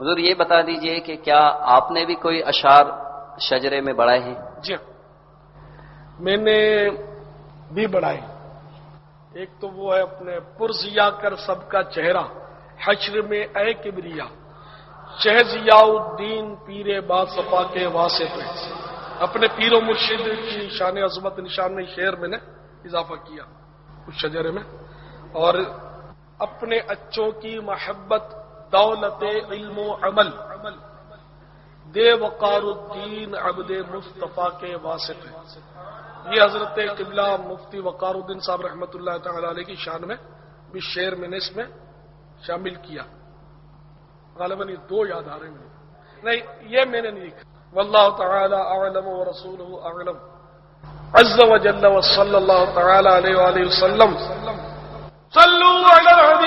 حضور یہ بتا دیجیے کہ کیا آپ نے بھی کوئی اشعار شجرے میں بڑھائے ہیں؟ جی ہاں۔ میں نے بھی بڑھائی ایک تو وہ ہے اپنے پرزیا کر سب کا چہرہ، حشر میں اے کبریا شہ ضیاء الدین پیر با صفا کے واسطے۔ اپنے پیر و مرشد کی شان عظمت نشان شعر میں نے اضافہ کیا، اس شجرے میں۔ اور اپنے اچوں کی محبت دولت علم و عمل۔ دے وقار الدین عبد مصطفیٰ کے واسطے۔ یہ حضرت قبلہ مفتی وقار الدین صاحب رحمۃ اللہ تعالی علیہ کی شان میں، بھی شعر میں نے اس میں شامل کیا۔ غالباً یہ دو یاد آ رہے ہیں۔ نہیں، یہ میں نے نہیں لکھا واللہ تعالی اعلم و رسول اعلم۔ عز و جل و صلی اللہ تعالی علیہ وآلہ وسلم۔ صلو علی